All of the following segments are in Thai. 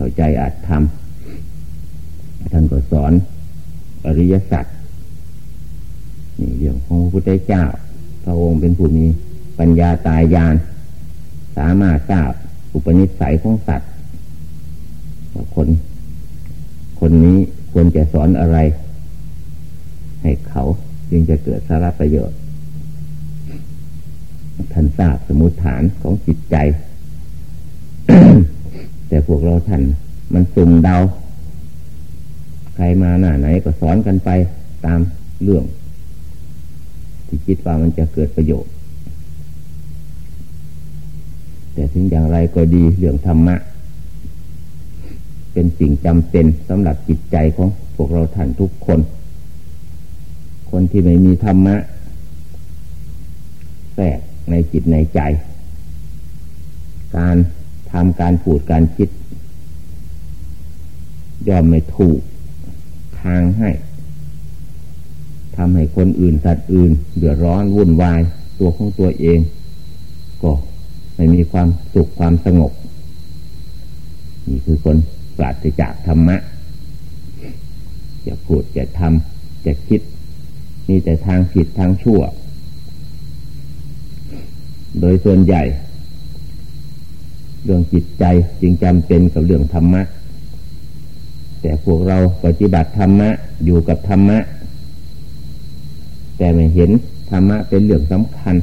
เข้าใจอาจทำท่านก็สอนอริยสัจนี่เรื่องของพระพุทธเจ้า พระองค์เป็นผู้มีปัญญาตายยานสามารถทราบอุปนิสัยของสัตว์คนคนนี้ควรจะสอนอะไร ให้เขาจึงจะเกิดสาระประโยชน์ท่านทราบสมุทฐานของจิตใจ แต่พวกเราท่าน มันสุ่มเดา ใครมาหน้าไหนก็สอนกันไปตามเรื่อง ที่คิดว่ามันจะเกิดประโยชน์ แต่ถึงอย่างไรก็ดีเรื่องธรรมะ เป็นสิ่งจำเป็นสำหรับจิตใจของพวกเราท่านทุกคน คนที่ไม่มีธรรมะแทรกในจิตในใจ การ ทำการพูดการคิด ย่อมไม่ถูกทางให้ทำให้คนอื่นสัตว์อื่น เดือดร้อนวุ่นวาย ตัวของตัวเอง ก็ไม่มีความสุขความสงบ นี่คือคนปราศจากธรรมะ จะพูดจะทำจะคิดมีแต่ทางผิดทางชั่ว โดยส่วนใหญ่ เรื่องจิตใจจึงจำเป็นกับเรื่องธรรมะ แต่พวกเราปฏิบัติธรรมะอยู่กับธรรมะ แต่ไม่เห็นธรรมะเป็นเรื่องสำคัญ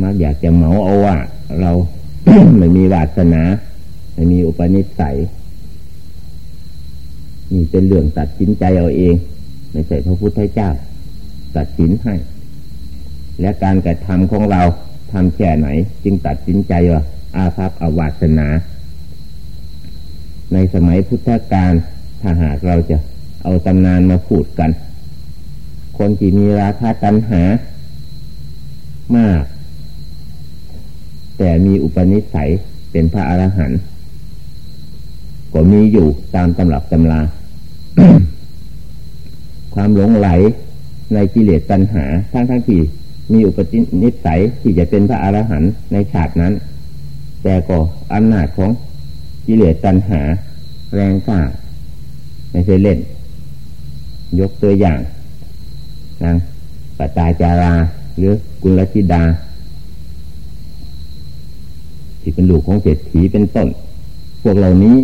มักอยากจะเหมาเอาว่า เราไม่มีวาสนา ไม่มีอุปนิสัยนี่เป็นเรื่องตัดสินใจเอาเอง ไม่ใช่พระพุทธเจ้า ตัดสินให้ และการกระทำของเรา ทำแค่ไหน จึงตัดสินใจว่าอาภัพอวาสนา ในสมัยพุทธกาลถ้าหากเราจะเอาตำนานมาพูดกัน คนที่มีราคาตัณหามาก แต่มีอุปนิสัยเป็นพระอรหันต์ก็มีอยู่ตามตำรับตำรา ความหลงไหลในกิเลสตัณหาทั้งทั้งที่ มีอุปนิสัยที่จะเป็นพระอรหันต์ในฉากนั้น แต่ก็อำนาจของกิเลสตัณหาแรงกล้าไม่ใช่เล่น ยกตัวอย่างนางปัจจาจารา หรือกุลธิดา ที่เป็นลูกของเศรษฐีเป็นต้น พวกเหล่านี้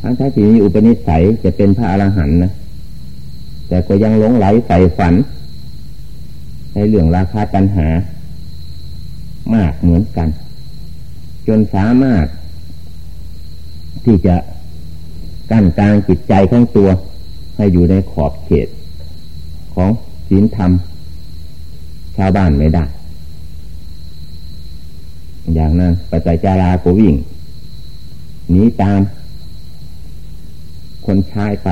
ทั้งที่มีอุปนิสัยจะเป็นพระอรหันต์นะ แต่ก็ยังหลงไหลใส่ฝัน ในเรื่องราคาตัณหา มากเหมือนกัน จนสามารถ ที่จะกั้นกลางจิตใจของตัว ให้อยู่ในขอบเขต ของศีลธรรม ชาวบ้านไม่ได้ อย่างนั้นปัจจัยจาราโกวิ่งหนีตาม คนชายไป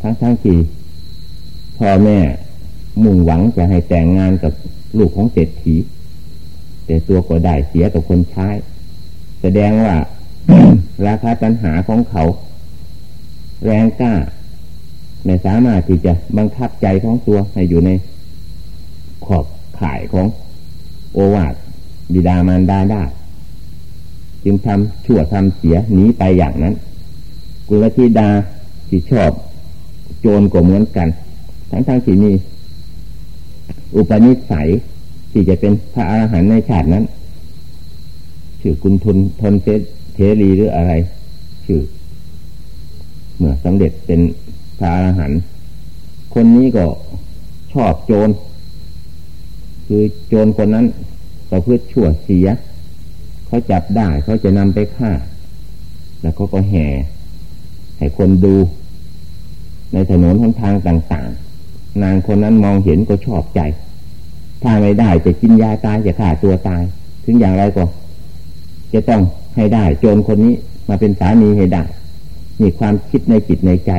ทั้งทั้งที่พ่อแม่มุ่งหวังจะให้แต่งงานกับลูกของเศรษฐี แต่ตัวก็ได้เสียกับคนใช้ แสดงว่า ราคาปัญหาของเขา แรงกล้าไม่สามารถที่จะบังคับใจของตัวให้อยู่ในขอบข่ายของโอวาทบิดามารดาได้จึงทำชั่วทำเสียหนีไปอย่างนั้น กุลธิดาที่ชอบ โจรก็เหมือนกัน ทั้งทั้งที่มีอุปนิสัยที่จะเป็นพระอรหันต์ในชาตินั้นชื่อกุณทุนทนเทรีหรืออะไร ชื่อ เมื่อสำเร็จเป็นพระอรหันต์คนนี้ก็ชอบโจร คือโจรคนนั้นประพฤติชั่วเสีย เขาจับได้เขาจะนำไปฆ่า แล้วเขาก็แห่ ให้คนดู ในถนนทางทางต่างๆ นางคนนั้นมองเห็นก็ชอบใจ ถ้าไม่ได้จะกินยาตายจะฆ่าตัวตาย ถึงอย่างไรก็ จะต้องให้ได้โจรคนนี้มาเป็นสามีให้ได้มีความคิดในจิตในใจ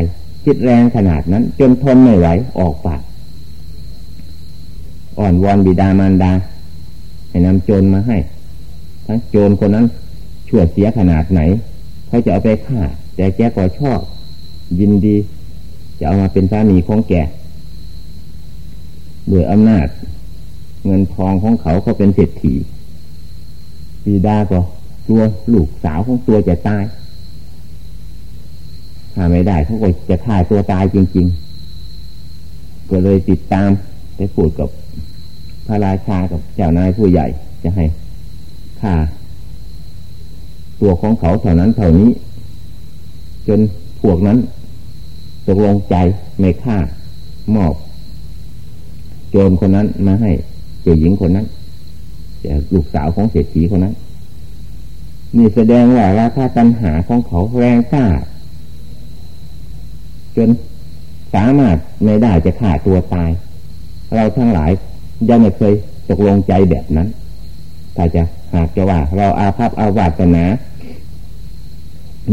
คิดแรงขนาดนั้น จนทนไม่ไหวออกปากอ่อนวอนบิดามารดา ให้นำโจรมาให้ ทั้งโจรคนนั้นชั่วเสียขนาดไหน เขาจะเอาไปฆ่า แต่แกก็ชอบ ยินดี จะเอามาเป็นสามีของแกด้วยอำนาจ เงินทองของเขาเขาเป็นเศรษฐีบิดาก็ตัวลูกสาวของตัวจะตาย ถ้าไม่ได้เขาก็จะฆ่าตัวตายจริง ๆ ก็เลยติดตามไปพูดกับพระราชากับเจ้านายผู้ใหญ่จะให้ฆ่าตัวของเขาเท่านั้นเท่านี้ จนพวกนั้น ตกลงใจไม่ฆ่ามอบ โจรคนนั้นมาให้เจ้าหญิงคนนั้นลูกสาวของเศรษฐีคนนั้นนี่แสดงว่าราคาตัญหาของเขาแรงกล้าจนสามารถไม่ได้จะฆ่าตัวตาย เราทั้งหลายยังไม่เคยตกลงใจแบบนั้นถ้าจะหากจะว่าเราอาภัพอาวาสนา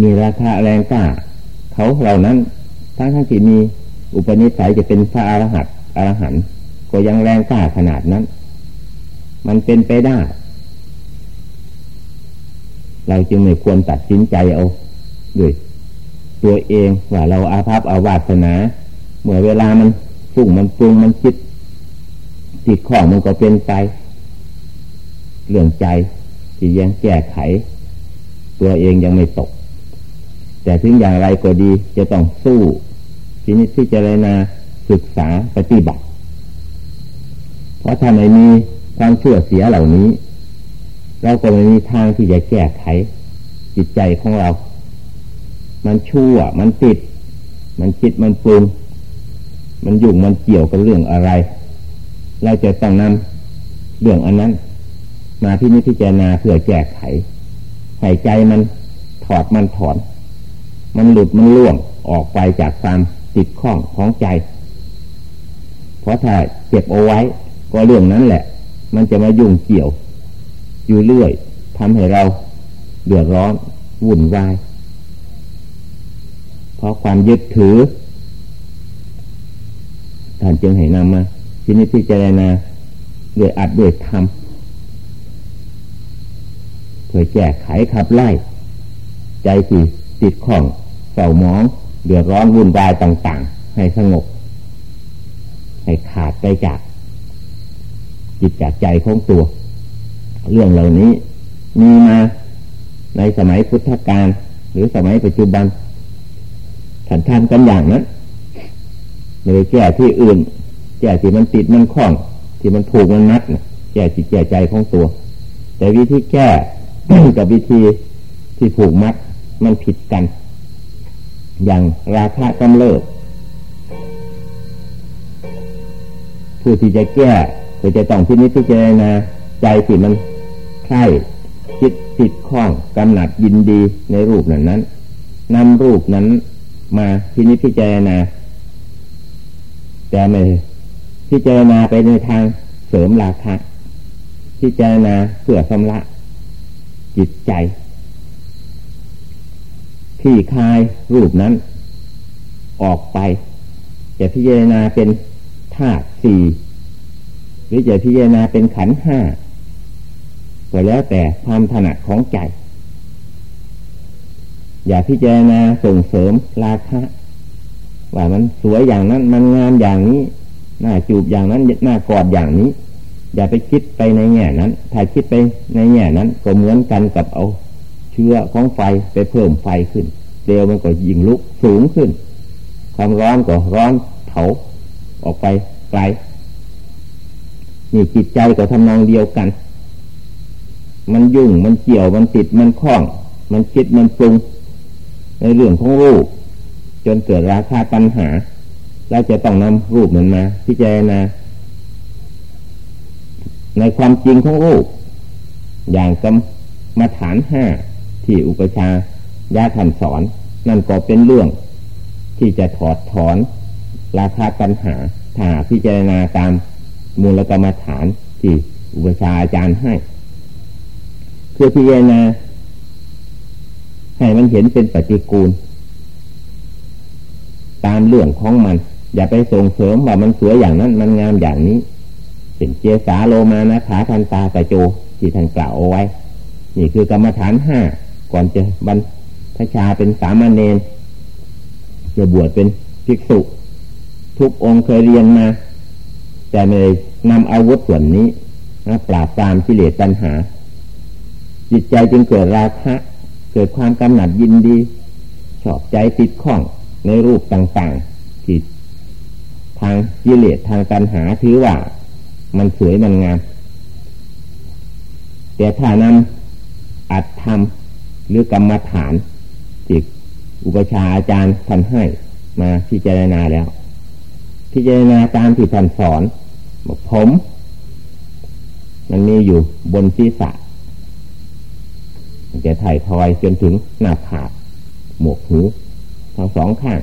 มีราคาแรงกล้า เขาเหล่านั้น ทั้งทั้งที่มีอุปนิสัยจะเป็นพระอรหันต์อรหันต์ก็ยังแรงกล้าขนาดนั้น มันเป็นไปได้ เราจึงไม่ควรตัดสินใจเอาด้วยตัวเองว่าเราอาภัพอาวาสนา เมื่อเวลามันฟุ้งมันปรุงมันคิดจิตข้อมันก็เป็นไป เรื่องใจที่ยังแก้ไข ตัวเองยังไม่ตก แต่ถึงอย่างไรก็ดีจะต้องสู้ ทีนี้ที่จะเรนาศึกษาปฏิบัติ เพราะถ้าไม่มีความชั่วเสียเหล่านี้ เราก็ไม่มีทางที่จะแก้ไข จิตใจของเรา มันชั่ว มันติด มันคิดมันปรุง มันยุ่งมันเกี่ยวกับเรื่องอะไร เราจะต้องนำเรื่องอันนั้น มาที่นิพพานาเพื่อแก้ไขหายใจมันถอดมันถอน มันหลุดมันล่วงออกไปจากความ ติดข้องของใจ เพราะถ้าเก็บเอาไว้ ก็เรื่องนั้นแหละ มันจะมายุ่งเกี่ยว อยู่เรื่อยทำให้เราเดือดร้อนวุ่นวาย เพราะความยึดถือท่านจึงให้นำมาทีนี้พิจารณาด้วยอัดด้วยทำเพื่อแก้ไขขับไล่ ใจที่ติดข้องเศร้ามอง เดือดร้อนวุ่นวายต่าง ๆ ให้สงบ ให้ขาดไปจากจิตจากใจของตัว เรื่องเหล่านี้มีมาในสมัยพุทธกาลหรือสมัยปัจจุบันท่านทำกันอย่างนั้นไม่ได้แก้ที่อื่น แก้ที่มันติดมันคล้อง ที่มันผูกมันนัดแก้จิตแก้ใจของตัว แต่วิธีแก้กับวิธีที่ผูกมัดมันผิดกัน อย่างราคากำเริบผู้ที่จะแก้ก็จะต้องที่นี้ที่เจนาใจที่มันใช่คิดติดข้องกำหนัดยินดีในรูปนั้นนั้นนำรูปนั้นมาพินิจพิจารณาแต่ไม่พิจารณาไปในทางเสริมราคะพิจารณาเพื่อสำละจิตใจ ที่คลายรูปนั้น ออกไป จะพิจารณาเป็นธาตุสี่หรือจะพิจารณาเป็นขันห้าก็แล้วแต่ความถนัดของใจ อย่าพิจารณาส่งเสริมราคะว่ามันสวยอย่างนั้นมันงามอย่างนี้หน้าจูบอย่างนั้นหน้ากอดอย่างนี้ อย่าไปคิดไปในแง่นั้น ถ้าคิดไปในแง่นั้น ก็เหมือนกันกับเอา เชื้อของไฟไปเพิ่มไฟขึ้นเดวมันก็ยิงลุกสูงขึ้น ความร้อนก็ร้อนเผาออกไปไกลนี่จิตใจก็ทำนองเดียวกัน มันยุ่งมันเกี่ยวมันติดมันคล้อง มันคิดมันปรุง ในเรื่องของรูป จนเกิดราคาปัญหาเราจะต้องนำรูปมันมา พิจารณาในความจริงของรูป อย่างกรรมาฐานห้า ที่อุปชายาขันสอน นั่นก็เป็นเรื่องที่จะถอดถอนราคาปัญหาถ้าพิจารณาตามมูลกรรมฐานที่อุปชาอาจารย์ให้เพื่อพิจารณาให้มันเห็นเป็นปฏิกูล ตามเรื่องของมัน อย่าไปส่งเสริมว่ามันสวยอย่างนั้น มันงามอย่างนี้เป็นเจสาโลมานะขาทันตาตะโจที่ท่านกล่าวเอาไว้ นี่คือกรรมฐานห้า ก่อนจะบรรพชาเป็นสามเณรจะบวชเป็นภิกษุ ทุกองค์เคยเรียนมา แต่ไม่ได้นำอาวุธส่วนนี้มาปราบปรามกิเลสปัญหา จิตใจจึงเกิดราคะเกิดความกำหนัดยินดี ชอบใจติดข้องในรูปต่างๆที่ทางกิเลสทางปัญหาถือว่า มันสวยมันงามแต่ถ้านำอัดทำ หรือกรรมฐานจิตอุปชาอาจารย์ท่านให้มาพิจารณาแล้ว พิจารณาตามที่ท่านสอนบอกผม มันมีอยู่บนศีรษะจะถ่ายทอยจนถึงหน้าผากหมวกหูทั้งสองข้าง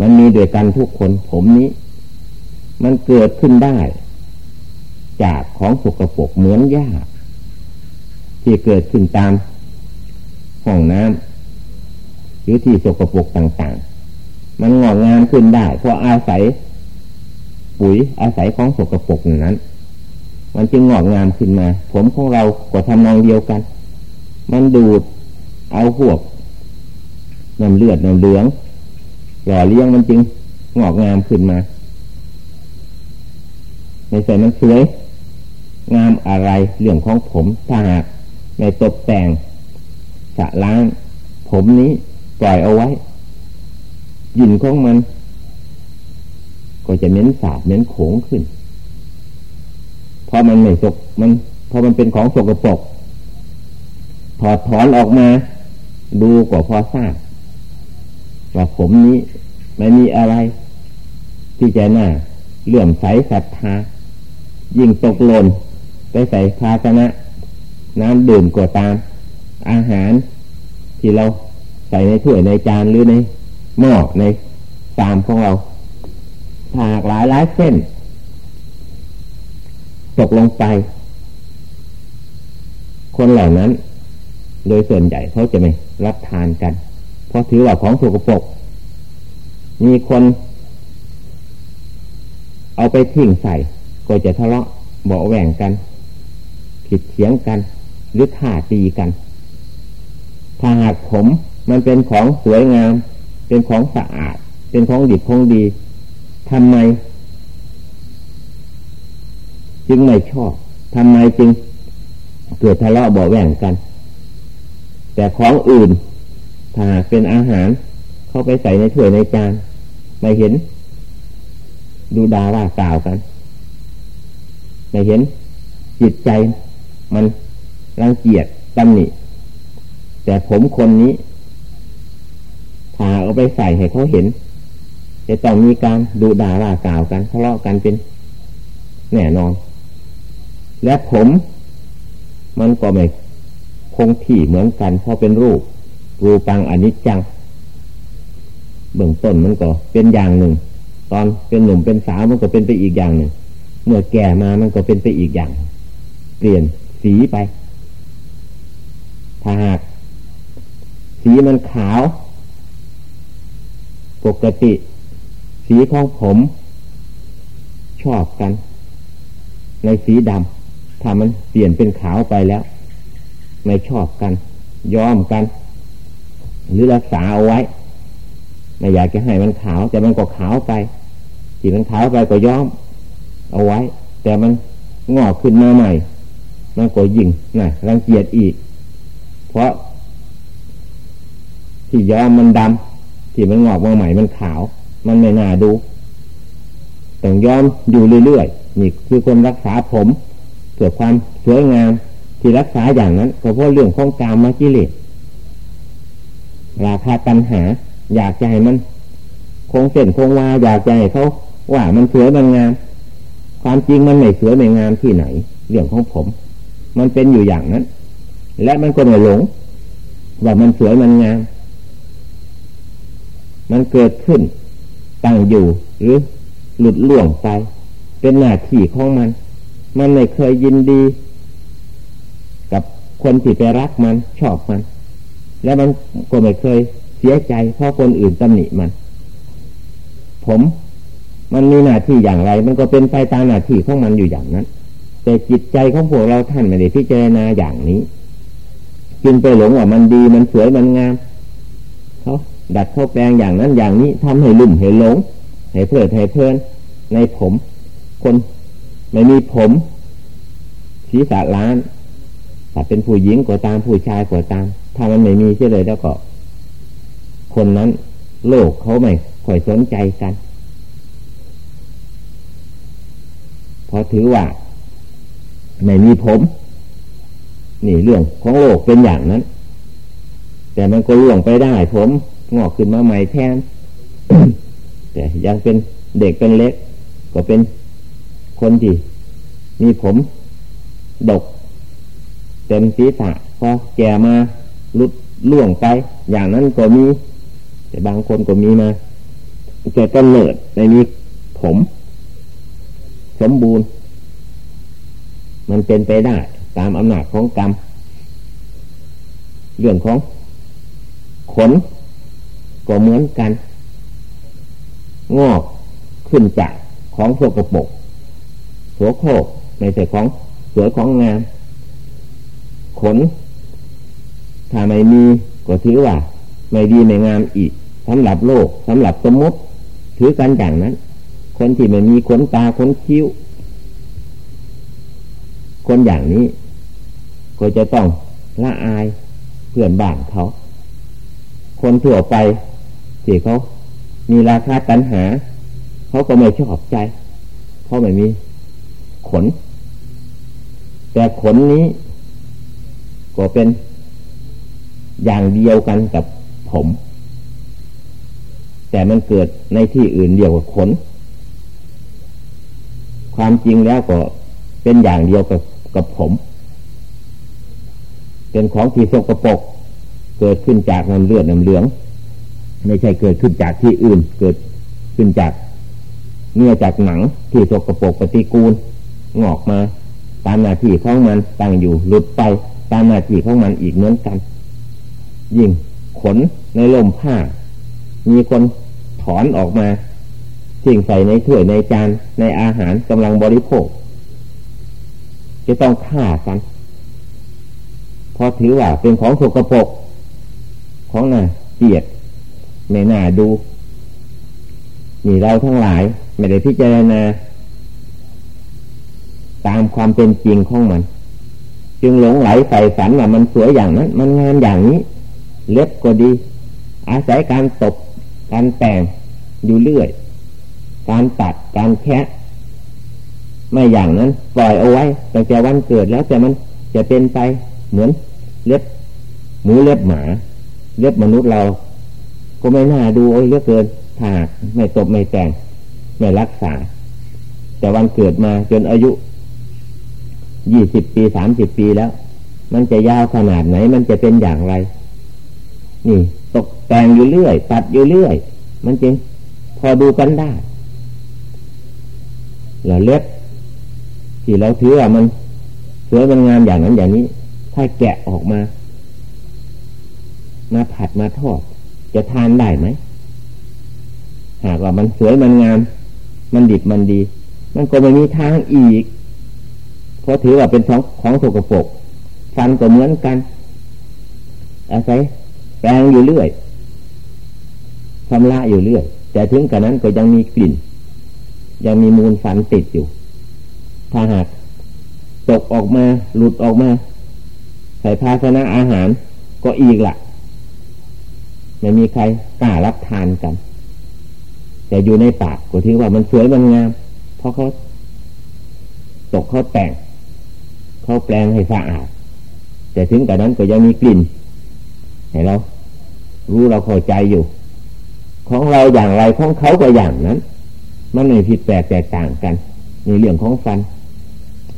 มันมีด้วยกันทุกคนผมนี้ มันเกิดขึ้นได้ จากของสกปรกเหมือนหญ้า ที่เกิดขึ้นตามห้องน้ำหรือที่สกปรกต่างๆ มันงอกงามขึ้นได้ เพราะอาศัยปุ๋ยอาศัยของสกปรกนั้น มันจึงงอกงามขึ้นมา ผมของเราก็ทำนองเดียวกัน มันดูดเอาพวกน้ำเลือดน้ำเหลืองหล่อเลี้ยงมันจึงงอกงามขึ้นมาในใส่มันสวย งามอะไรเรื่องของผมถ้าหาก ในตกแต่งสะล้าง ผมนี้ปล่อยเอาไว้ยินของมัน ก็จะเน้นสาบเน้นโขงขึ้นเพราะมันไม่สกมันเพราะมันเป็นของสกปรกถอดถอนออกมา ดูกว่าพอทราบว่าผมนี้ไม่มีอะไร ที่จะน่าเลื่อมใสศรัทธายิ่งตกหล่นไปใส่ภาชนะ น้ำดื่มก็ตาม อาหารที่เราใส่ในถ้วยในจานหรือในหม้อในตามของเราหากหลายหลายเส้น ตกลงไป คนเหล่านั้น โดยส่วนใหญ่เขาจะไม่รับทานกัน เพราะถือว่าของถูกปก มีคนเอาไปทิ้งใส่ ก็จะทะเลาะเบาแหว่งกัน ผิดเถียงกัน หรือข่าตีกัน ถ้าหากผมมันเป็นของสวยงาม เป็นของสะอาด เป็นของดีของดีทำไม จึงไม่ชอบทำไมจึงเกิดทะเลาะเบาแหว่งกัน แต่ของอื่น ถ้าเป็นอาหาร เข้าไปใส่ในถ้วยในจานไม่เห็น ดูดาว่ากล่าวกัน ไม่เห็นจิตใจมัน รังเกียจตำหนิแต่ผมคนนี้ถ้าเอาไปใส่ให้เขาเห็น จะต้องมีการดูด่าว่ากล่าวกันทะเลาะกันเป็นแน่นอน และผมมันก็ไม่คงที่เหมือนกันเพราะเป็นรูปรูปังอนิจจัง เบื้องต้นมันก็เป็นอย่างหนึ่ง ตอนเป็นหนุ่มเป็นสาวมันก็เป็นไปอีกอย่างหนึ่ง เมื่อแก่มามันก็เป็นไปอีกอย่าง เปลี่ยนสีไป ถ้าหากสีมันขาว ปกติ สีของผม ชอบกัน ในสีดำถ้ามันเปลี่ยนเป็นขาวไปแล้ว ไม่ชอบกันย้อมกัน หรือรักษาเอาไว้ ไม่อยากจะให้มันขาว แต่มันก็ขาวไปสีมันขาวไปก็ย้อม เอาไว้ แต่มันงอกขึ้นมาใหม่มันก็ยิ่งน่ะรังเกียจอีก เพราะ ที่ย้อมมันดำที่มันงอกมาใหม่มันขาว มันไม่น่าดูต้องย้อมอยู่เรื่อยๆนี่คือคนรักษาผมเกิดความสวยงาม ที่รักษาอย่างนั้นก็เพราะเรื่องของกามมากิเลสราคาตัณหา อยากจะให้มัน คงเส้นคงวาอยากจะให้เขาว่ามันสวยมันงาม ความจริงมันไม่สวยไม่งามที่ไหน เรื่องของผม มันเป็นอยู่อย่างนั้น และมันก็ไม่หลง ว่ามันสวยมันงาม มันเกิดขึ้น ตั้งอยู่หรือหลุดล่วงไป เป็นหน้าที่ของมัน มันไม่เคยยินดี กับคนที่ไปรักมันชอบมัน และมันก็ไม่เคยเสียใจ เพราะคนอื่นตำหนิมัน ผมมันมีหน้าที่อย่างไร มันก็เป็นไปตามหน้าที่ของมันอยู่อย่างนั้น แต่จิตใจของพวกเราท่านไม่ได้พิจารณาอย่างนี้ จึงไปหลงว่ามันดีมันสวยมันงามเขาดัดเขาแปลงอย่างนั้นอย่างนี้ทำให้ลุ่มให้หลงให้เพลิดให้เพลินในผม คนไม่มีผมศีรษะล้านแต่เป็นผู้หญิงก็ตามผู้ชายก็ตาม ถ้ามันไม่มีเช่เลยแล้วก็ คนนั้น โลกเขาไม่ค่อยสนใจกันเพราะถือว่า ไม่มีผม นี่เรื่องของโลกเป็นอย่างนั้น แต่มันก็ล่วงไปได้ ผมงอกขึ้นมาใหม่แทน แต่ยังเป็นเด็กเป็นเล็ก ก็เป็นคนที่มีผมดก เต็มศีรษะพอแก่มาลุดล่วงไป อย่างนั้นก็มี แต่บางคนก็มีมาเกิดกำเนิดในมีผม สมบูรณ์ มันเป็นไปได้ ตามอำนาจของกรรม เรื่องของขนก็เหมือนกัน งอกขึ้นจากของโสกปกโสโครกในใช่ของสวยของงาม ขน ถ้าไม่มีก็ถือว่า ไม่ดีไม่งามอีกสำหรับโลกสำหรับสมมติถือกันอย่างนั้น คนที่ไม่มีขนตาขนคิ้ว คนอย่างนี้ ก็จะต้องละอายเพื่อนบ้านเขา คนทั่วไปที่เขามีราคาตัณหา เขาก็ไม่ชอบใจ เพราะไม่มีขน แต่ขนนี้ ก็เป็นอย่างเดียวกันกับผม แต่มันเกิดในที่อื่นเดียวกับขน ความจริงแล้วก็เป็นอย่างเดียวกับกับผม เป็นของที่สกปรกเกิดขึ้นจากน้ำเลือดน้ำเหลือง ไม่ใช่เกิดขึ้นจากที่อื่น เกิดขึ้นจากเนื้อจากหนังที่สกปรกปฏิกูลงอกมา ตามหน้าที่ของมันตั้งอยู่หลุดไปตามหน้าที่ของมันอีกเหมือนกัน ยิ่งขนในลมผ้า มีคนถอนออกมาสิ่งใส่ในถ้วยในจานในอาหารกำลังบริโภค จะต้องฆ่ากัน พอถือว่าเป็นของสกปรกของน่าเกลียดไม่น่าดู นี่เราทั้งหลายไม่ได้พิจารณาตามความเป็นจริงของมัน จึงหลงไหลใส่ฝันว่ามันสวยอย่างนั้น มันงามอย่างนี้ เล็บก็ดี อาศัยการตบการแต่งอยู่เรื่อย การตัดการแคะไม่อย่างนั้น ปล่อยเอาไว้ตั้งแต่วันเกิดแล้วแต่มันจะเป็นไปเหมือน เล็บหมูเล็บหมา เล็บมนุษย์เรา ก็ไม่น่าดูโอ้ยเยอะเกินถ้าไม่ตบไม่แต่ง ไม่รักษา แต่วันเกิดมาจนอายุยี่สิบปีสามสิบปีแล้ว มันจะยาวขนาดไหน มันจะเป็นอย่างไร นี่ ตกแต่งอยู่เรื่อย ตัดอยู่เรื่อย มันจริงพอดูกันได้แล้วเล็บที่เราถือว่ามันสวยมันงามอย่างนั้นอย่างนี้ ถ้าแกะออกมา มาผัดมาทอด จะทานได้ไหม หากว่ามันสวยมันงาม มันดิบมันดี มันก็ไม่มีทางอีก เพราะถือว่าเป็นของของสกปรกฟันก็เหมือนกัน อาศัยแปลงอยู่เรื่อยทำละอยู่เรื่อย แต่ถึงกระนั้นก็ยังมีกลิ่น ยังมีมูลฟันติดอยู่ ถ้าหากตกออกมา หลุดออกมา ใส่ภาชนะอาหารก็อีกละไม่มีใครกล้ารับทานกัน แต่อยู่ในปากก็ทิ้งว่ามันสวยมันงาม เพราะเขาตกเขาแต่ง เขาแปลงให้สะอาด แต่ถึงแต่นั้นก็ยังมีกลิ่นให้เรารู้เราเข้าใจอยู่ ของเราอย่างไรของเขาก็อย่างนั้น มันไม่ผิดแปลกแตกต่างกันในเรื่องของฟัน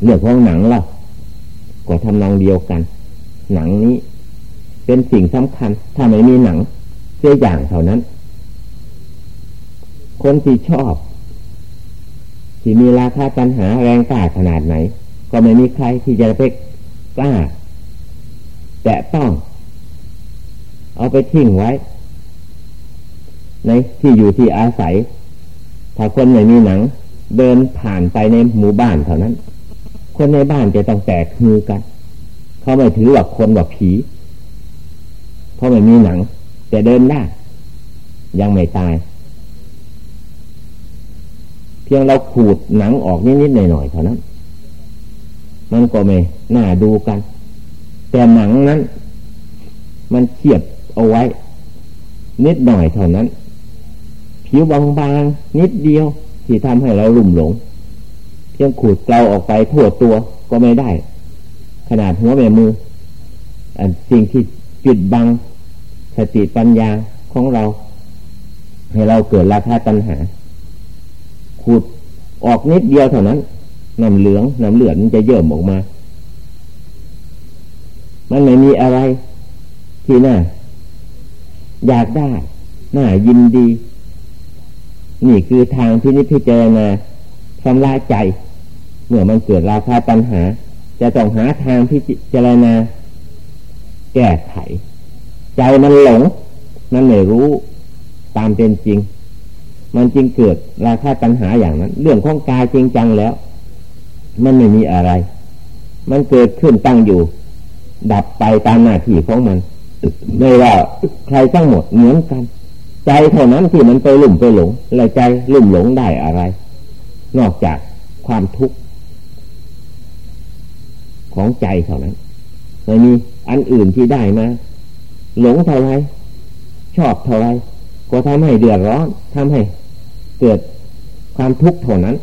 เรื่องของหนังเราก็ทำนองเดียวกัน หนังนี้ เป็นสิ่งสำคัญ ถ้าไม่มีหนังเสียอย่างเท่านั้น คนที่ชอบ ที่มีราคาปัญหาแรงกล้าขนาดไหน ก็ไม่มีใครที่จะไปกล้า แต่ต้อง เอาไปทิ้งไว้ ในที่อยู่ที่อาศัย ถ้าคนไม่มีหนัง เดินผ่านไปในหมู่บ้านเท่านั้น คนในบ้านจะต้องแตกฮือกัน เขาไม่ถือว่าคนว่าผี เพราะไม่มีหนัง แต่เดินได้ ยังไม่ตาย เพียงเราขูดหนังออกนิดๆหน่อยๆเท่านั้น มันก็ไม่น่าดูกัน แต่หนังนั้น มันเฉียบเอาไว้ นิดหน่อยเท่านั้น ผิวบางๆนิดเดียวที่ทำให้เราลุ่มหลงเพียงขูดเกลาออกไปทั่วตัวก็ไม่ได้ ขนาดหัวแม่มืออันสิ่งที่จุดบังสติปัญญาของเรา ให้เราเกิดราคาตัณหาขูดออกนิดเดียวเท่านั้นน้ำเหลืองน้ำเหลืองมันจะเยิ่มออกมา มันไม่มีอะไรที่น่าอยากได้ น่ายินดี นี่คือทางที่นิพพานณาชำระใจ เมื่อมันเกิดราคาตัณหา จะต้องหาทางพิจารณาแก้ไข ใจมันหลง มันไม่รู้ตามเป็นจริง มันจริงเกิดราคาตัณหาอย่างนั้น เรื่องของกายจริงจังแล้ว มันไม่มีอะไร มันเกิดขึ้นตั้งอยู่ ดับไปตามหน้าที่ของมันไม่ว่าใครทั้งหมดเหมือนกัน ใจเท่านั้นที่มันไปลุ่มไปหลงแล้วใจลุ่มหลงได้อะไร นอกจากความทุกข์ ของใจเท่านั้นไม่มีอันอื่นที่ได้มาหลงเท่าไรชอบเท่าไรก็ทำให้เดือดร้อนทำให้เกิดความทุกข์เท่านั้น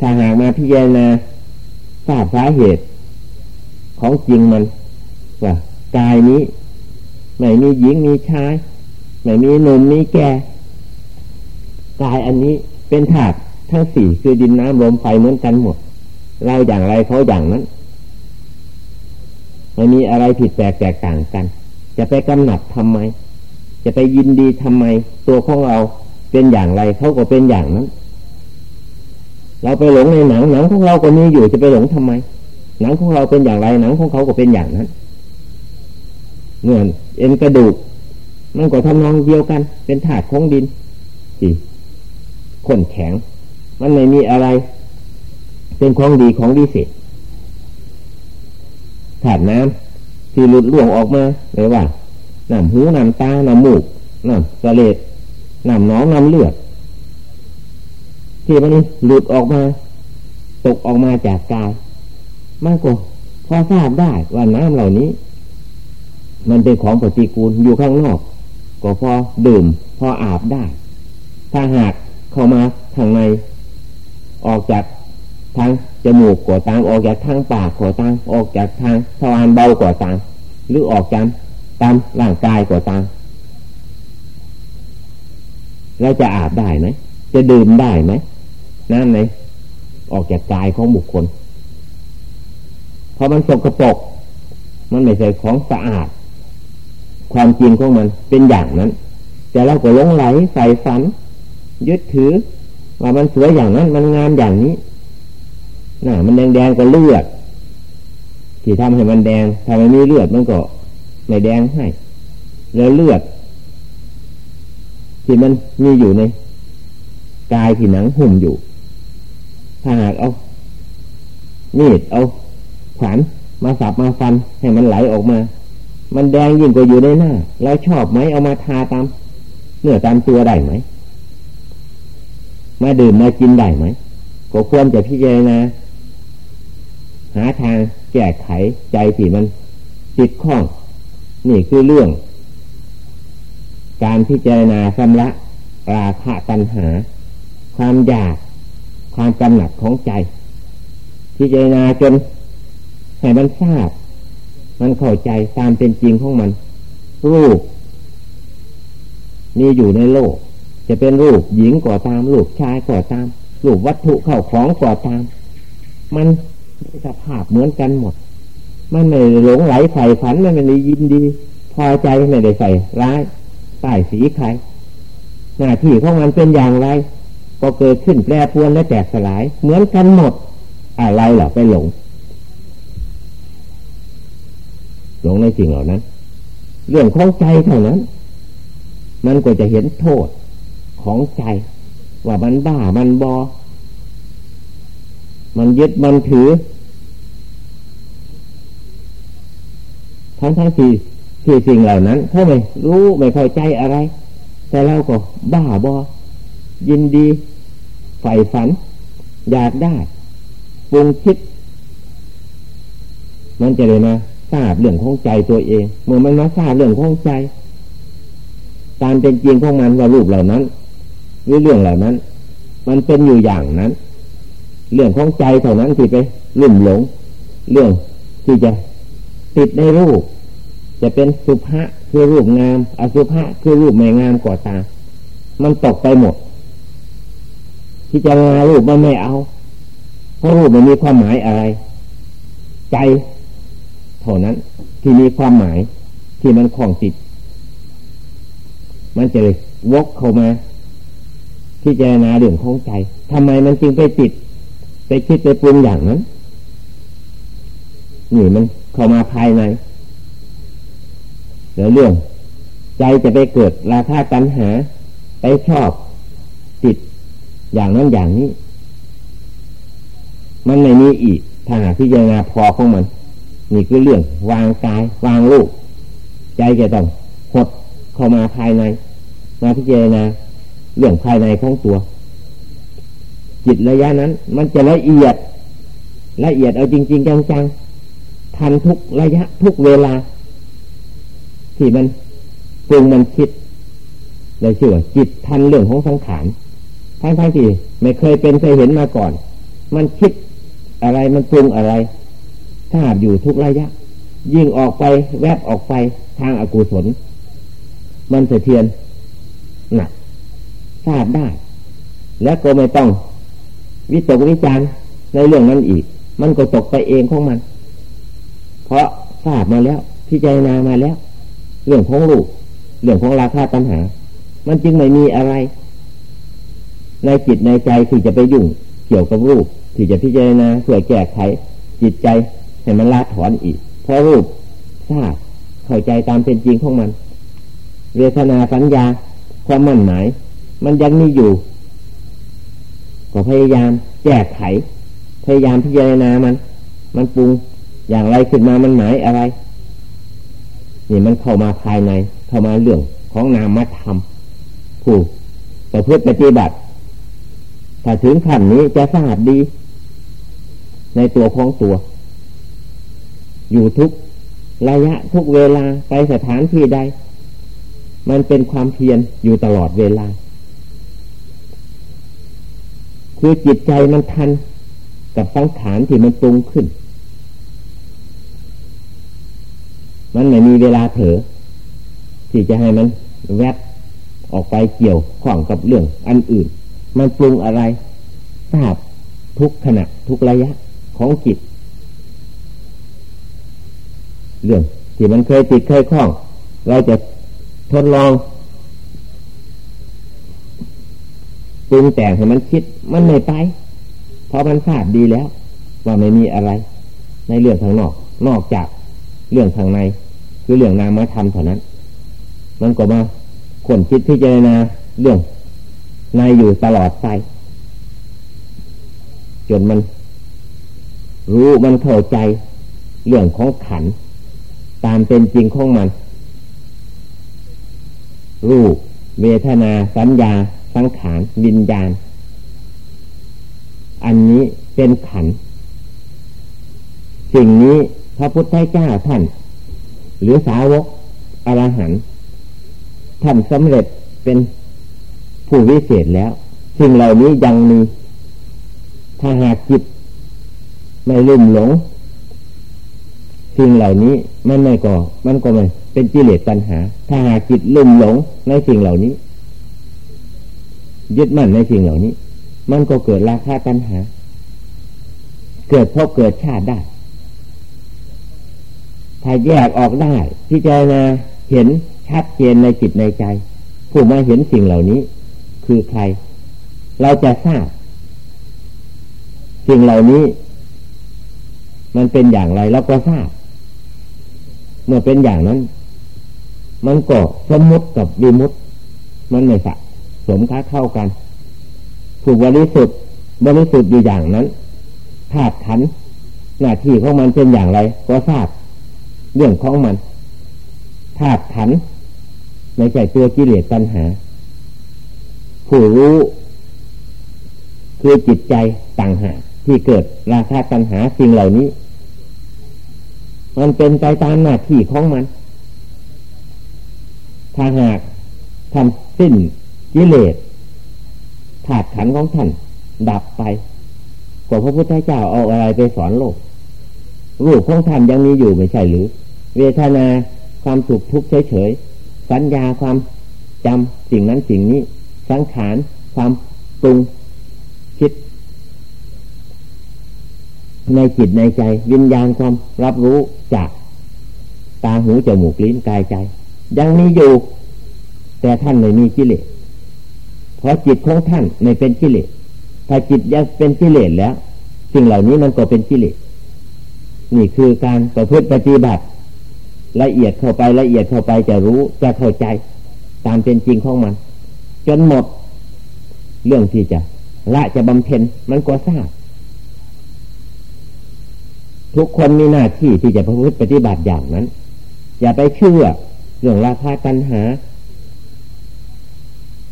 ถ้าหากมาพิจารณาทราบสาเหตุ ของจริงมันว่ากายนี้ ไม่มีหญิงมีชาย ไม่มีหนุ่มมีแก่กายอันนี้เป็นถาดทั้งสี่คือดินน้ำลมไฟเหมือนกันหมด เราอย่างไรเขาอย่างนั้นไม่มีอะไรผิดแปลกแตกต่างกัน จะไปกำหนัดทำไม จะไปยินดีทำไม ตัวของเราเป็นอย่างไรเขาก็เป็นอย่างนั้น เราไปหลงในหนังหนังของเราก็มีอยู่จะไปหลงทำไม หนังของเราเป็นอย่างไรหนังของเขาก็เป็นอย่างนั้นเงื่อนเอ็นกระดูกมันก็ทำนองเดียวกัน เป็นถาดของดินสิข้นแข็ง มันไม่มีอะไร เป็นของดีของดีเศษถาดน้ำที่หลุดล่วงออกมาเลยว่าน้ำหูน้ำตาน้ำมูกน้ำสะเลดน้ำน้องน้ำเลือดที่มันหลุดออกมา ตกออกมาจากกายมันก็พอทราบได้ว่าน้ำเหล่านี้ มันเป็นของปฏิกูลอยู่ข้างนอก ก็พอดื่ม พออาบได้ ถ้าหากเข้ามาทางใน ออกจาก ทางจมูกก่อตังออกจากทางปากก่อตังออกจากทางทวารเบาก่อตังหรือออกจากตามร่างกายก่อตังเราจะอาบได้ไหมจะดื่มได้ไหมน้ำไหนออกจากกายของบุคคลเพราะมันสกปรกมันไม่ใช่ของสะอาด ความจริงของมันเป็นอย่างนั้น แต่เราก็ลงไหลใส่ฝัน ยึดถือ ว่ามันสวยอย่างนั้นมันงามอย่างนี้ น่ะมันแดงแดงก็เลือด ที่ทำให้มันแดงถ้ามันมีเลือดมันก็ไม่แดงให้ แล้วเลือด ที่มันมีอยู่ในกายที่หนังหุ่มอยู่ ถ้าหากเอามีดเอาขวานมาสับมาฟันให้มันไหลออกมา มันแดงยิ่งกว่าอยู่ในหน้า เราชอบไหมเอามาทาตามเนื้อตามตัวได้ไหมมาดื่มมากินได้ไหมก็ควรจะพิจารณา หาทางแก้ไขใจที่มันติดข้อง นี่คือเรื่อง การพิจารณาสำละราคะตัณหา ความอยาก ความกำหนัดของใจ พิจารณาจนให้มันทราบ มันเข้าใจตามเป็นจริงของมัน รูปมีอยู่ในโลก จะเป็นรูปหญิงก่อตามรูปชายก่อตามรูปวัตถุเข้าของก่อตาม มัน สภาพเหมือนกันหมด มันไม่หลงไหลใส่ฝันมันไม่ได้ยินดี พอใจไม่ได้ใส่ร้ายใต้สีใครหน้าที่ของมันเป็นอย่างไร ก็เกิดขึ้นแปรปรวนและแตกสลาย เหมือนกันหมดอะไรหรอไปหลง หลงในสิ่งเหล่านั้น เรื่องของใจเท่านั้น มันก็จะเห็นโทษของใจ ว่ามันบ้ามันบอ มันยึดมันถือ ทั้งทั้งที่ที่สิ่งเหล่านั้นเขาไม่รู้ไม่เข้าใจอะไร แต่เราก็บ้าบอยินดีใฝ่ฝัน อยากได้ปรุงคิด มันจะเลยมาทราบเรื่องของใจตัวเอง เมื่อมันมาทราบเรื่องของใจ ตามเป็นจริงของมันว่ารูปเหล่านั้นหรือเรื่องเหล่านั้น มันเป็นอยู่อย่างนั้น เรื่องของใจเท่านั้นที่ไปลุ่มหลง เรื่องที่จะติดในรูป จะเป็นสุภาษคือรูปงาม อสุภาษคือรูปไม่งามกว่าตา มันตกไปหมด ที่จะงารูปมันไม่เอา เพราะรูปมันมีความหมายอะไร ใจเท่านั้นที่มีความหมายที่มันคล้องจิต มันจะเลยวกเข้ามาพิจารณาเรื่องของใจทำไมมันจึงไปติด ไปคิดไปปรุงอย่างนั้นนี่มันเข้ามาภายในแล้วเรื่อง ใจจะไปเกิดราคาตัณหา ไปชอบติดอย่างนั้นอย่างนี้ มันไม่มีอีกถ้าหากพิจารณาพอของมัน นี่คือเรื่อง วางกาย วางลูก ใจจะต้องหดเข้ามาภายในมาพิจารณาเรื่องภายในของตัว จิตระยะนั้น มันจะละเอียด ละเอียดเอาจริง ๆ จังๆทันทุกระยะทุกเวลา ที่มันปรุงมันคิดเลยชื่อว่าจิตทันเรื่องของสังขารทั้งทั้งที่ไม่เคยเป็นเคยเห็นมาก่อน มันคิดอะไรมันปรุงอะไรทราบอยู่ทุกระยะ ยิ่งออกไปแวบออกไปทางอากุศล มันสะเทือนหนักทราบได้ และก็ไม่ต้อง วิตกวิจารในเรื่องนั้นอีก มันก็ตกไปเองของมัน เพราะทราบมาแล้วพิจารณามาแล้ว เรื่องของลูกเรื่องของราคาตัญหา มันจึงไม่มีอะไร ในจิตในใจที่จะไปยุ่ง เกี่ยวกับรูปที่จะพิจารณาเพื่อแก้ไขจิตใจให้มันละถอนอีก เพราะรูปทราบเข้าใจตามเป็นจริงของมัน เวทนาสัญญาความมั่นหมาย มันยังมีอยู่ ก็พยายามแก้ไข พยายามพิจารณามัน มันปรุงอย่างไรขึ้นมามันหมายอะไร นี่มันเข้ามาภายใน เข้ามาเรื่องของนามธรรมผู้แต่เพื่อปฏิบัติ ถ้าถึงขั้นนี้จะทราบดี ในตัวของตัว อยู่ทุกระยะทุกเวลาไปสถานที่ใด มันเป็นความเพียรอยู่ตลอดเวลา คือจิตใจมันทันกับสังขารที่มันปรุงขึ้น มันไม่มีเวลาเถอที่จะให้มันแวบออกไปเกี่ยวข้องกับเรื่อง อันอื่น มันปรุงอะไรทราบทุกขณะทุกระยะของจิต เรื่องที่มันเคยติดเคยคล้อง เราจะทดลอง ปรุงแต่งให้มันคิดมันไม่ไป เพราะมันทราบดีแล้ว ว่าไม่มีอะไร ในเรื่องทางนอก นอกจากเรื่องทางใน คือเรื่องนามธรรมเท่านั้น มันก็มาขนคิดพิจารณาเรื่องในอยู่ตลอดไปจนมัน รู้มันเข้าใจ เรื่องของขัน ตามเป็นจริงของมัน รูปเวทนาสัญญา สังขารวิญญาณ อันนี้เป็นขัน สิ่งนี้พระพุทธเจ้าท่าน หรือสาวกอรหันท่านสำเร็จเป็นผู้วิเศษแล้ว สิ่งเหล่านี้ยังมี ถ้าหากจิตไม่ลุ่มหลง สิ่งเหล่านี้มันไม่ก่อ มันก็ไม่เป็นกิเลสตัณหา ถ้าหากจิตลุ่มหลงในสิ่งเหล่านี้ ยึดมั่นในสิ่งเหล่านี้ มันก็เกิดราคะตัณหา เกิดเพราะเกิดชาติได้ ถ้าแยกออกได้พิจารณาเห็นชัดเจนในจิตในใจ ผู้มาเห็นสิ่งเหล่านี้ คือใคร เราจะทราบ สิ่งเหล่านี้ มันเป็นอย่างไรเราก็ทราบ เมื่อเป็นอย่างนั้น มันก็สมมติกับวิมุตมันไม่สะ สมค่าเข้ากันผู้บริสุทธิ์บริสุทธิ์อยู่อย่างนั้นธาตุขันหน้าที่ของมันเป็นอย่างไร ก็ทราบเรื่องของมันธาตุขันไม่ใช่ตัวกิเลสตัณหา ผู้รู้คือจิตใจต่างหากที่เกิดราคาตัณหาสิ่งเหล่านี้ มันเป็นไปตามหน้าที่ของมัน ถ้าหากทำสิ้น กิเลสธาตุขันของท่าน ดับไปกว่าพระพุทธเจ้าเอาอะไรไปสอนโลก รูปของท่านยังมีอยู่ไม่ใช่หรือ เวทนาความสุขทุกข์เฉยๆสัญญาความจำสิ่งนั้นสิ่งนี้ สังขารความปรุงคิด ในจิตในใจ วิญญาณความรับรู้จากตาหูจมูกลิ้นกายใจ ยังมีอยู่ แต่ท่านไม่มีกิเลส เพราะจิตของท่านไม่เป็นกิเลสถ้าจิตยังเป็นกิเลสแล้ว สิ่งเหล่านี้มันก็เป็นกิเลสนี่คือการประพฤติปฏิบัติ ละเอียดเข้าไปละเอียดเข้าไปจะรู้จะเข้าใจ ตามเป็นจริงของมัน จนหมดเรื่องที่จะละจะบำเพ็ญมันก็ทราบทุกคนมีหน้าที่ที่จะประพฤติปฏิบัติอย่างนั้น อย่าไปเชื่อเรื่องราคาตัณหา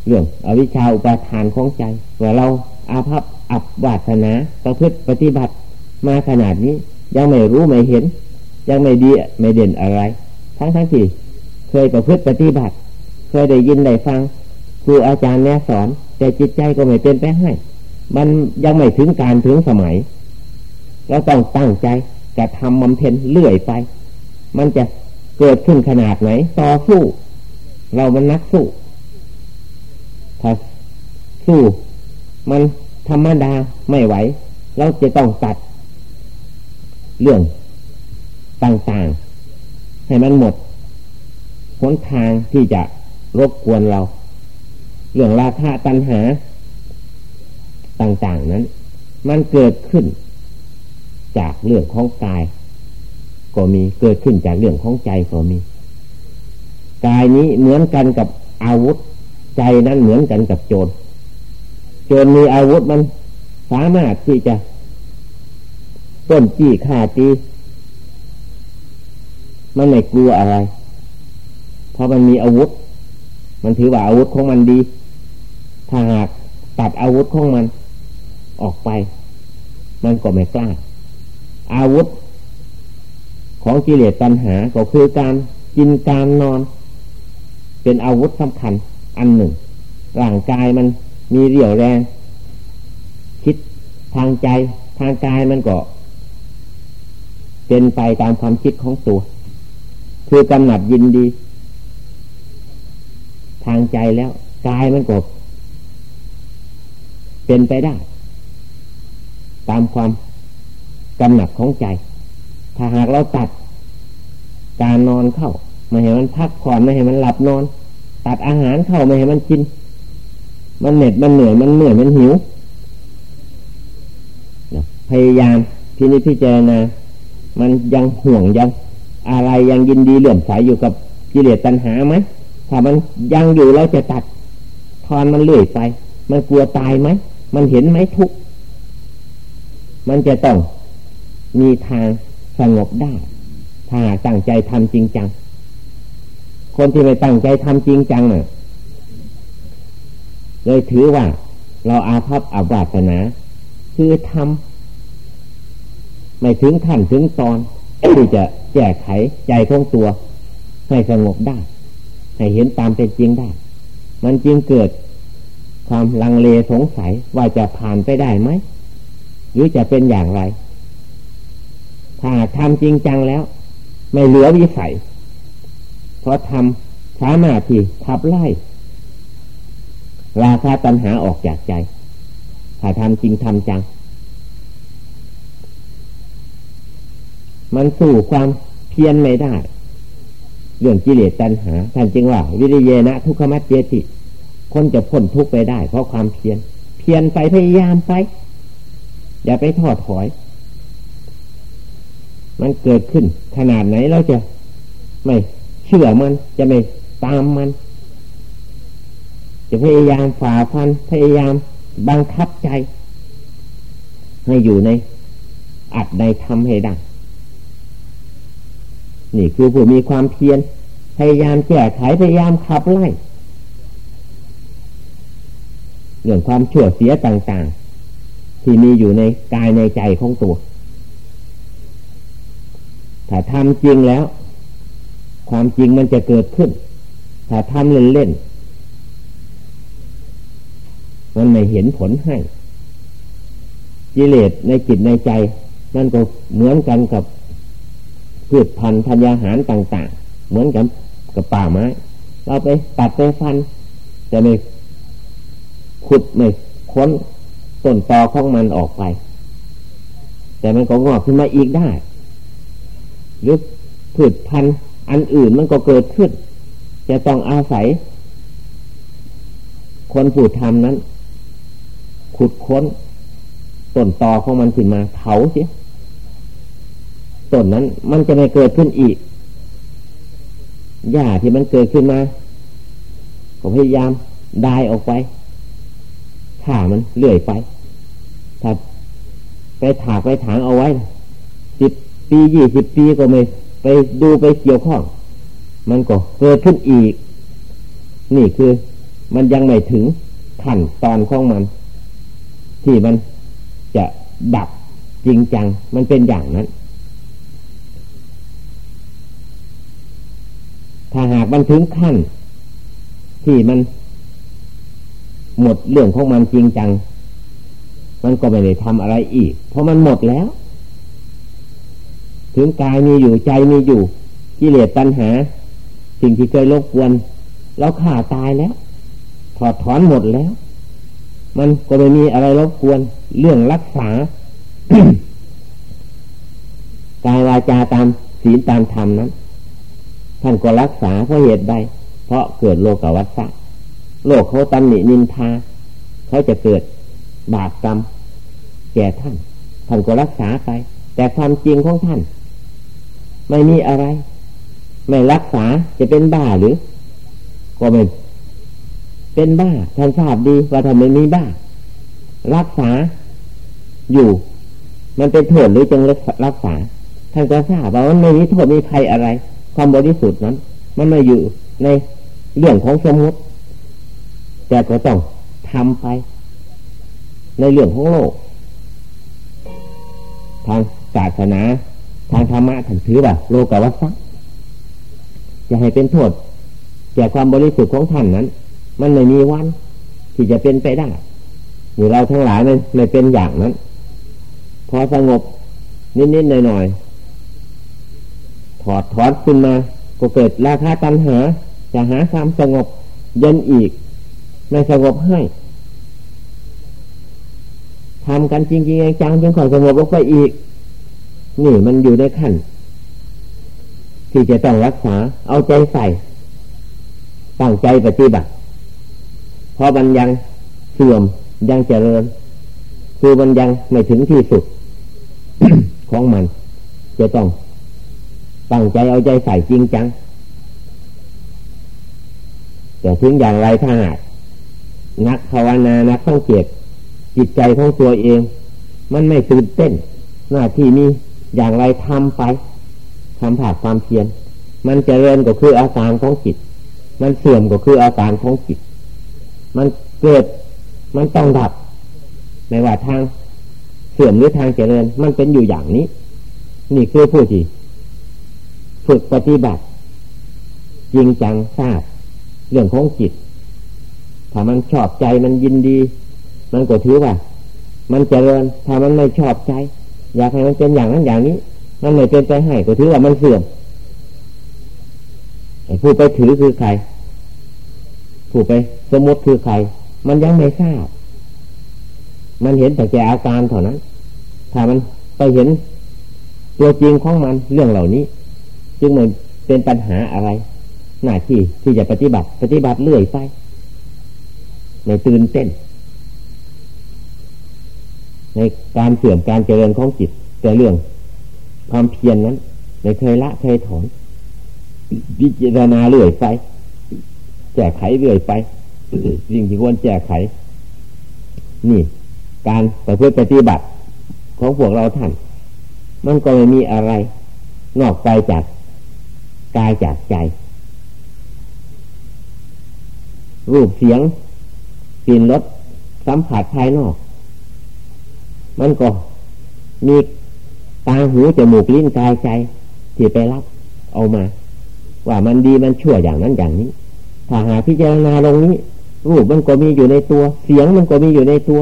เรื่องอวิชชาอุปาทานของใจว่าเราอาภัพอับวาสนาประพฤติปฏิบัติมาขนาดนี้ ยังไม่รู้ไม่เห็น ยังไม่ดีไม่เด่นอะไร ทั้งทั้งที่เคยประพฤติปฏิบัติ เคยได้ยินได้ฟังครูอาจารย์แนะสอน แต่จิตใจก็ไม่เป็นไปให้ มันยังไม่ถึงการถึงสมัยเราต้องตั้งใจจะทำบำเพ็ญเลื่อยไป มันจะเกิดขึ้นขนาดไหนต่อสู้ เรามันนักสู้ ถ้าสู้มันธรรมดาไม่ไหว เราจะต้องตัด เรื่องต่างๆ ให้มันหมดหนทางที่จะรบกวนเรา เรื่องราคะตัณหา ต่างๆนั้น มันเกิดขึ้น จากเรื่องของกาย ก็มีเกิดขึ้นจากเรื่องของใจก็มี กายนี้เหมือนกันกับอาวุธ ใจนั้นเหมือนกันกับโจร โจรมีอาวุธมันสามารถที่จะต้นจี้ฆ่าตีมันไม่กลัวอะไร เพราะมันมีอาวุธ มันถือว่าอาวุธของมันดี ถ้าหากตัดอาวุธของมันออกไป มันก็ไม่กล้า อาวุธ ของกิเลสตัณหาก็คือการกินการนอน เป็นอาวุธสำคัญ อันหนึ่ง ร่างกายมันมีเรี่ยวแรง คิดทางใจทางกายมันก็ เป็นไปตามความคิดของตัว คือกำหนัดยินดี ทางใจแล้วกายมันก็เป็นไปได้ ตามความกำหนัดของใจ ถ้าหากเราตัดการนอนเข้า ไม่ให้มันพักผ่อนไม่ให้มันหลับนอน ตัดอาหารเข้าไม่ให้มันกิน มันเหน็ดมันเหนื่อยมันเหนื่อยมันหิวพยายามที่นี้พี่เจนะมันยังห่วงยังอะไรยังยินดีเหลื่อมใสอยู่กับกิเลสตัณหาไหมถ้ามันยังอยู่เราจะตัดทอนมันเลื่อยไป มันกลัวตายไหมมันเห็นไหมทุกมันจะต้องมีทางสงบได้ ถ้าตั้งใจทำจริงจัง คนที่ไม่ตั้งใจทำจริงจังเน่ะเลยถือว่า เราอาภัพอาวาสนา คือทำไม่ถึงขั้นถึงตอนที่จะแก้ไขใจของตัว ให้สงบได้ ให้เห็นตามเป็นจริงได้ มันจึงเกิดความลังเลสงสัยว่าจะผ่านไปได้ไหม หรือจะเป็นอย่างไร ถ้าทำจริงจังแล้ว ไม่เหลือวิสัย เพราะทำสามารถที่ขับไล่ราคาตัญหาออกจากใจ ถ้าทำจริงทำจัง มันสู่ความเพียรไม่ได้ เรื่องกิเลสตัณหา ท่านจึงว่า วิริเยนะทุกขมัจเจติ คนจะพ้นทุกข์ไปได้ เพราะความเพียร เพียรไปพยายามไป อย่าไปทอดถอย มันเกิดขึ้น ขนาดไหนเราจะไม่ ชื่อมัน จะไม่ตามมัน จะพยายามฝ่าฟัน พยายามบังคับใจ ให้อยู่ใน อัดในทำให้ได้นี่คือผู้มีความเพียรพยายามแก้ไขพยายามขับไล่เรื่องความชั่วเสียต่างๆ ที่มีอยู่ในกายในใจของตัว ถ้าทำจริงแล้ว ความจริงมันจะเกิดขึ้น ถ้าทำเล่นๆมันไม่เห็นผลให้กิเลสในจิตในใจ นั่นก็เหมือนกันกับพืชพันธุ์ธัญญาหารต่าง ๆ เหมือนกับกับป่าไม้ เราไปตัดไปฟัน จะไม่ขุดไม่ค้นต้นตอของมันออกไป แต่มันก็งอกขึ้นมาอีกได้หรือพืชพันธุ์ อันอื่นมันก็เกิดขึ้น จะต้องอาศัย คนผู้ทำนั้น ขุดค้นต้นตอของมันขึ้นมาเผาเสียต้นนั้นมันจะไม่เกิดขึ้นอีกหญ้าที่มันเกิดขึ้นมาก็พยายามได้ออกไปข่ามันเลื่อยไป ถ้าไปถากไปถางเอาไว้สิบปียี่สิบปีก็ไม่ ไปดูไปเกี่ยวข้อง มันก็เกิดขึ้นอีก นี่คือมันยังไม่ถึงขั้นตอนของมัน ที่มันจะดับจริงจัง มันเป็นอย่างนั้น ถ้าหากมันถึงขั้น ที่มันหมดเรื่องของมันจริงจัง มันก็ไม่ได้ทำอะไรอีก เพราะมันหมดแล้ว ถึงกายมีอยู่ใจมีอยู่กิเลสตัณหา สิ่งที่เคยรบกวนเราฆ่าตายแล้ว ถอดถอนหมดแล้ว มันก็ไม่มีอะไรรบกวน เรื่องรักษากายวาจาตามศีลตามธรรมนั้น ท่านก็รักษาเพราะเหตุใดเพราะเกิดโลกวัฏฏะโลกเขาตำหนินินทาเขาจะเกิดบาปกรรมแก่ท่าน ท่านก็รักษาไป แต่ความจริงของท่าน ไม่มีอะไร ไม่รักษาจะเป็นบ้าหรือ ก็ไม่เป็นบ้าท่านทราบดีว่าท่านไม่มีบ้า รักษาอยู่ มันเป็นโทษหรือจึงรักษาท่านก็ทราบว่ามันไม่มีโทษมีภัยอะไร ความบริสุทธิ์นั้น มันไม่อยู่ในเรื่องของสมมติแต่ก็ต้องทำไป ในเรื่องของโลกทางศาสนา ทางธรรมะถือว่าโลกวัฏฏะจะให้เป็นโทษแก่ความบริสุทธิ์ของท่านนั้น มันไม่มีวัน ที่จะเป็นไปได้หรือเราทั้งหลายไม่ไม่เป็นอย่างนั้น พอสงบนิดๆหน่อยๆถอดถอนขึ้นมา ก็เกิดราคาตัณหา จะหาความสงบเย็นอีก ไม่สงบให้ทำกันจริงจริงจังจนค่อสงบลงไปอีก นี่มันอยู่ในขั้น ที่จะต้องรักษา เอาใจใส่ตั้งใจปฏิบัติเพราะมันยังเสื่อมยังเจริญ คือมันยังไม่ถึงที่สุด ของมัน จะต้องตั้งใจเอาใจใส่จริงจัง แต่ถึงอย่างไรถ้าหากนักภาวนานักสังเกตจิตใจของตัวเอง มันไม่ตื่นเต้น หน้าที่นี้ อย่างไรทำไปทำผ่าความเพียรมันจเจริญก็คืออาการของจิต มันเสื่อมก็คืออาการของจิต มันเกิดมันต้องดับไม่ว่าทางเสื่อมหรือทางเจริญ มันเป็นอยู่อย่างนี้ นี่คือผู้ที่ฝึกปฏิบัติ จริงจังทราบเรื่องของจิต ถ้ามันชอบใจมันยินดี มันก็ถือว่า มันเจริญ ถ้ามันไม่ชอบใจ อยากให้มันเป็นอย่างนั้นอย่างนี้ มันไม่เป็นไปให้ก็ถือว่ามันเสื่อมผู้ไปถือคือใคร ผู้ไปสมมติคือใคร มันยังไม่ทราบ มันเห็นแต่แกอาการเท่านั้น ถ้ามันไปเห็นตัวจริงของมันเรื่องเหล่านี้ จึงเหมันเป็นปัญหาอะไร หน้าที่ที่จะปฏิบัติ ปฏิบัติเรื่อยไปในตื่นเต้น ในการเสื่อมการเจริญของจิต แต่เรื่องความเพียรนนั้นในเคยละเคยถอนพิจารณาเรื่อยไปแจกไขเรื่อยไปสิ่งที่ควรแจกไข นี่ การประพฤติปฏิบัติของพวกเราท่าน มันก็ไม่มีอะไร นอกไปจากกายจากใจ รูปเสียงกลิ่นรสสัมผัสภายนอก มันก็มีตาหูจมูกลิ้นกายใจที่ไปรับเอามา ว่ามันดีมันชั่วอย่างนั้นอย่างนี้ ถ้าหาพิจารณาลงนี้ รูปมันก็มีอยู่ในตัว เสียงมันก็มีอยู่ในตัว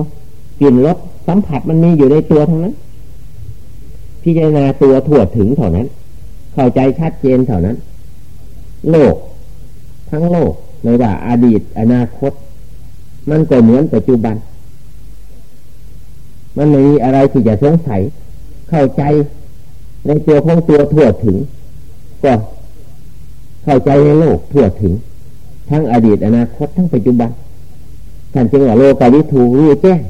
กลิ่นรสสัมผัสมันมีอยู่ในตัวทั้งนั้น พิจารณาตัวถั่วถึงเท่านั้น เข้าใจชัดเจนเท่านั้น โลก ทั้งโลกไม่ว่าอดีตอนาคต มันก็เหมือนปัจจุบัน มันไม่มีอะไรที่จะสงสัย เข้าใจในตัวของตัวทั่วถึง ก็เข้าใจในโลกทั่วถึง ทั้งอดีตอนาคตทั้งปัจจุบันท่านจึงว่าโลกาวิถูรู้แจ้ง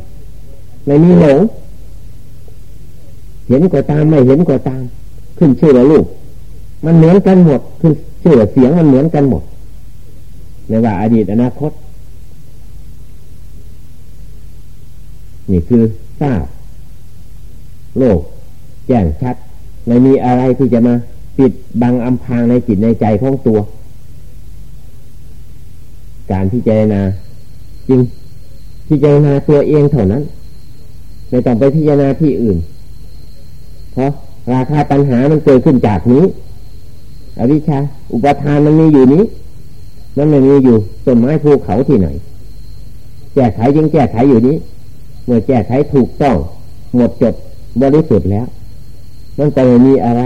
ไม่มีหลงเห็นก็ตามไม่เห็นก็ตาม ขึ้นชื่อว่าลูก มันเหมือนกันหมดขึ้นชื่อเสียงมันเหมือนกันหมดไม่ว่าอดีตอนาคต นี่คือ ทราบโลกแจ้งชัดไม่มีอะไรที่จะมาปิดบังอำพรางในจิตในใจของตัว การพิจารณาจริงพิจารณาตัวเองเท่านั้นไม่ต้องไปพิจารณาที่อื่น เพราะราคาปัญหามันเกิดขึ้นจากนี้ อวิชชา อุปทานมันมีอยู่นี้ มันไม่มีอยู่ต้นไม้ภูเขาที่ไหนแก้ไขยังแก้ไขอยู่นี้ เมื่อแก้ไขถูกต้อง หมดจดบริสุทธิ์แล้วมันจะไม่มีอะไร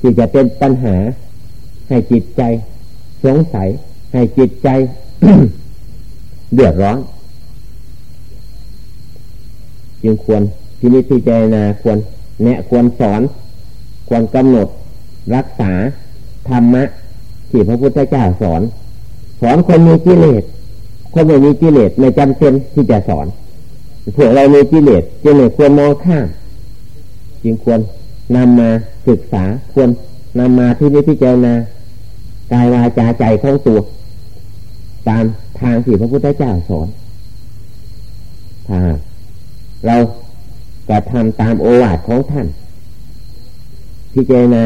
ที่จะเป็นปัญหา ให้จิตใจ สงสัย ให้จิตใจ เดือดร้อน จึงควรพินิจพิจารณาควร แนะควรสอน ควรกำหนด รักษา ธรรมะ ที่พระพุทธเจ้าสอน สอนคนมีกิเลสคนไม่มีกิเลสไม่จำเป็นที่จะสอน พวกเรามีกิเลสจึงไม่ควรมองข้ามจึงควรนำมาศึกษาควรนำมาที่นิพพานากายวาจาใจของตัวตามทางที่พระพุทธเจ้าสอนถ้าเราก็ทำตามโอวาทของท่าน พิจารณา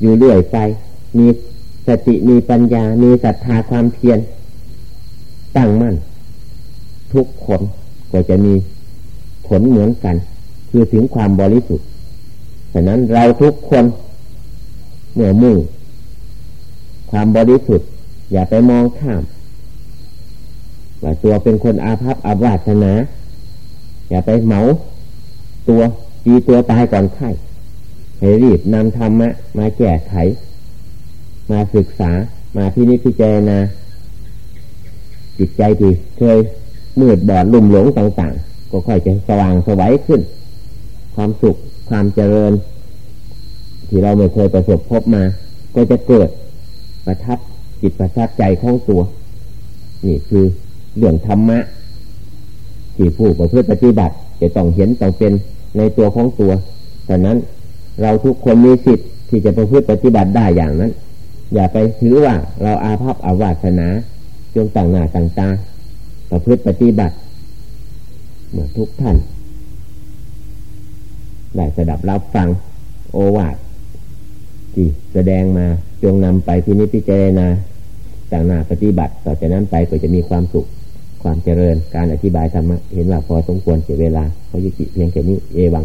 อยู่เรื่อยไป มีสติมีปัญญา มีศรัทธาความเพียรตั้งมั่น ทุกคนก็จะมี ผลเหมือนกัน คือถึงความบริสุทธิ์ฉะนั้นเราทุกคนเมื่อมุ่งความบริสุทธิ์ อย่าไปมองข้ามว่าตัวเป็นคนอาภัพอาวาสนา อย่าไปเหมาตัวจีตัวตายก่อนไข้ให้รีบนำธรรมะ มาแก้ไข มาศึกษามาที่นิพพิจารณาจิตใจที่เคยมืดบอดลุ่มหลงต่าง ๆ ก็ค่อยจะสว่างสวัยขึ้น ความสุขความเจริญ ที่เราไม่เคยประสบพบมา ก็จะเกิดประทับจิตประทับใจของตัว นี่คือเรื่องธรรมะ ที่ผู้ประพฤติปฏิบัติ จะต้องเห็นต้องเป็นในตัวของตัวแต่นั้นเราทุกคนมีสิทธิ์ที่จะประพฤติปฏิบัติได้อย่างนั้น อย่าไปถือว่าเราอาภัพอาวาสนาจงต่างหน้าต่างตาประพฤติปฏิบัติ เมื่อทุกท่านได้สดับรับฟังโอวาทที่แสดงมาจงนำไปที่นิพพิจารณาต่างหน้าปฏิบัติ ต่อจากนั้นไปก็จะมีความสุขความเจริญการอธิบายธรรมะเห็นว่าพอสมควรเสียเวลาเขายุติเพียงแค่นี้เอวัง